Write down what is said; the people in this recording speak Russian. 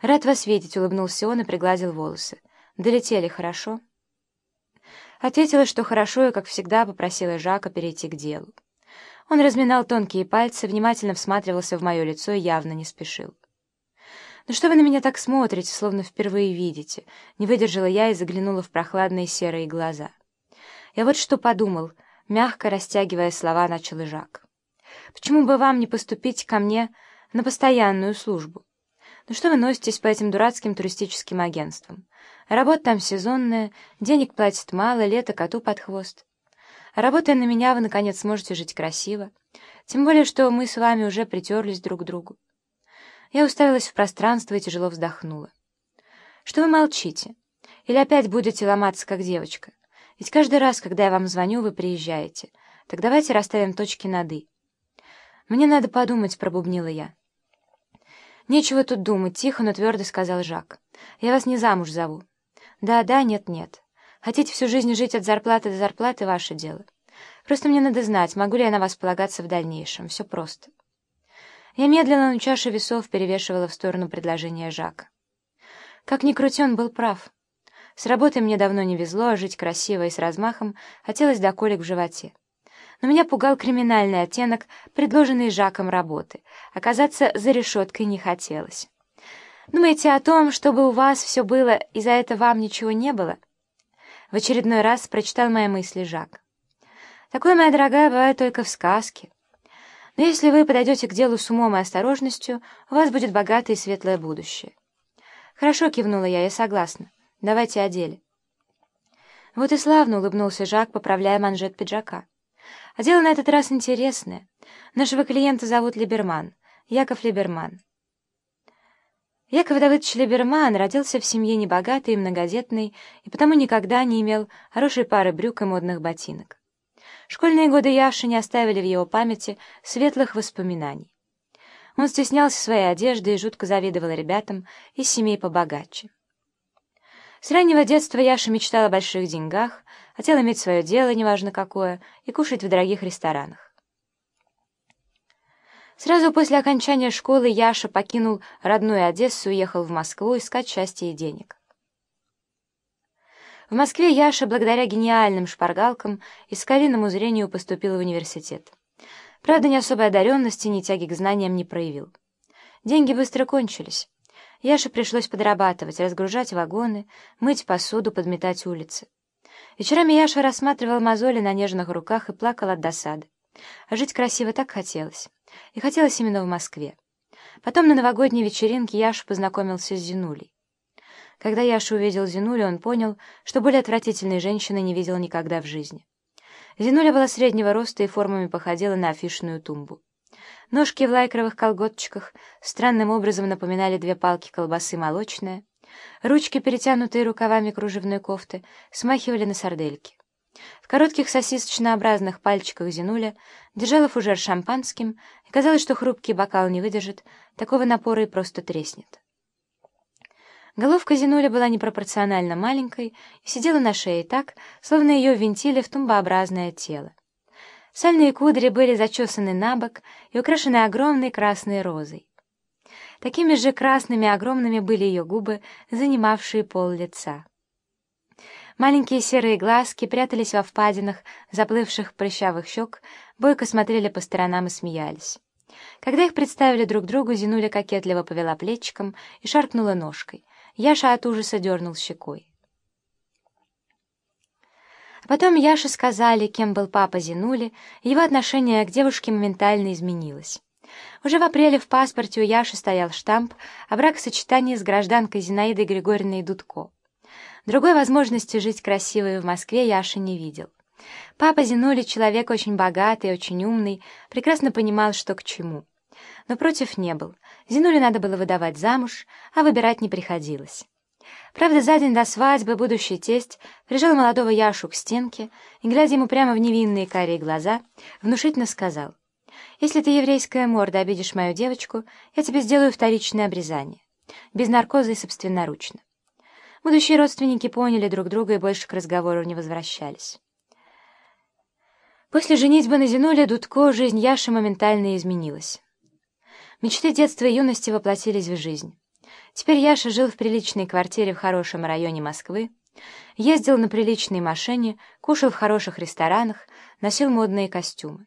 «Рад вас видеть», — улыбнулся он и пригладил волосы. «Долетели хорошо?» Ответила, что хорошо, и, как всегда, попросила Жака перейти к делу. Он разминал тонкие пальцы, внимательно всматривался в мое лицо и явно не спешил. «Ну что вы на меня так смотрите, словно впервые видите?» Не выдержала я и заглянула в прохладные серые глаза. «Я вот что подумал», — мягко растягивая слова, начал Жак. «Почему бы вам не поступить ко мне на постоянную службу? Ну что вы носитесь по этим дурацким туристическим агентствам? Работа там сезонная, денег платят мало, лето коту под хвост. работая на меня, вы, наконец, сможете жить красиво. Тем более, что мы с вами уже притерлись друг к другу. Я уставилась в пространство и тяжело вздохнула. Что вы молчите? Или опять будете ломаться, как девочка? Ведь каждый раз, когда я вам звоню, вы приезжаете. Так давайте расставим точки над «и». «Мне надо подумать», — пробубнила я. «Нечего тут думать», — тихо, но твердо сказал Жак. «Я вас не замуж зову». «Да-да, нет-нет. Хотите всю жизнь жить от зарплаты до зарплаты — ваше дело. Просто мне надо знать, могу ли я на вас полагаться в дальнейшем. Все просто». Я медленно, но чаша весов перевешивала в сторону предложения Жака. Как ни крути, он был прав. С работой мне давно не везло, а жить красиво и с размахом хотелось до колик в животе но меня пугал криминальный оттенок, предложенный Жаком работы. Оказаться за решеткой не хотелось. «Думаете о том, чтобы у вас все было, и за это вам ничего не было?» В очередной раз прочитал мои мысли Жак. «Такое, моя дорогая, бывает только в сказке. Но если вы подойдете к делу с умом и осторожностью, у вас будет богатое и светлое будущее». «Хорошо», — кивнула я, — «я согласна. Давайте о деле». «Вот и славно», — улыбнулся Жак, поправляя манжет пиджака. А дело на этот раз интересное. Нашего клиента зовут Либерман, Яков Либерман. Яков Давыдович Либерман родился в семье небогатой и многодетной, и потому никогда не имел хорошей пары брюк и модных ботинок. Школьные годы Яши не оставили в его памяти светлых воспоминаний. Он стеснялся своей одежды и жутко завидовал ребятам из семей побогаче. С раннего детства Яша мечтал о больших деньгах, хотел иметь свое дело, неважно какое, и кушать в дорогих ресторанах. Сразу после окончания школы Яша покинул родную Одессу уехал в Москву искать счастья и денег. В Москве Яша, благодаря гениальным шпаргалкам и скалиному зрению, поступил в университет. Правда, ни особой одаренности, ни тяги к знаниям не проявил. Деньги быстро кончились. Яше пришлось подрабатывать, разгружать вагоны, мыть посуду, подметать улицы. Вечерами Яша рассматривал мозоли на нежных руках и плакал от досады. А жить красиво так хотелось. И хотелось именно в Москве. Потом на новогодней вечеринке Яша познакомился с Зинулей. Когда Яша увидел Зинулю, он понял, что более отвратительной женщины не видел никогда в жизни. Зинуля была среднего роста и формами походила на афишную тумбу. Ножки в лайкровых колготочках странным образом напоминали две палки колбасы молочная. Ручки, перетянутые рукавами кружевной кофты, смахивали на сардельки. В коротких сосисочнообразных пальчиках Зинуля держала фужер шампанским, и казалось, что хрупкий бокал не выдержит, такого напора и просто треснет. Головка Зинуля была непропорционально маленькой и сидела на шее так, словно ее винтили в тумбообразное тело. Сальные кудри были зачесаны на бок и украшены огромной красной розой. Такими же красными огромными были ее губы, занимавшие пол лица. Маленькие серые глазки прятались во впадинах заплывших прыщавых щек, бойко смотрели по сторонам и смеялись. Когда их представили друг другу, Зинуля кокетливо повела плечиком и шаркнула ножкой. Яша от ужаса дернул щекой. Потом Яше сказали, кем был папа Зинули, и его отношение к девушке моментально изменилось. Уже в апреле в паспорте у Яши стоял штамп о бракосочетании с гражданкой Зинаидой Григорьевной Дудко. Другой возможности жить красиво и в Москве Яша не видел. Папа Зинули, человек очень богатый, очень умный, прекрасно понимал, что к чему. Но против не был. Зинуле надо было выдавать замуж, а выбирать не приходилось. Правда, за день до свадьбы будущий тесть прижал молодого Яшу к стенке и, глядя ему прямо в невинные карие глаза, внушительно сказал, «Если ты, еврейская морда, обидишь мою девочку, я тебе сделаю вторичное обрезание, без наркоза и собственноручно». Будущие родственники поняли друг друга и больше к разговору не возвращались. После женитьбы на Зинуле Дудко жизнь Яши моментально изменилась. Мечты детства и юности воплотились в жизнь. Теперь Яша жил в приличной квартире в хорошем районе Москвы, ездил на приличной машине, кушал в хороших ресторанах, носил модные костюмы.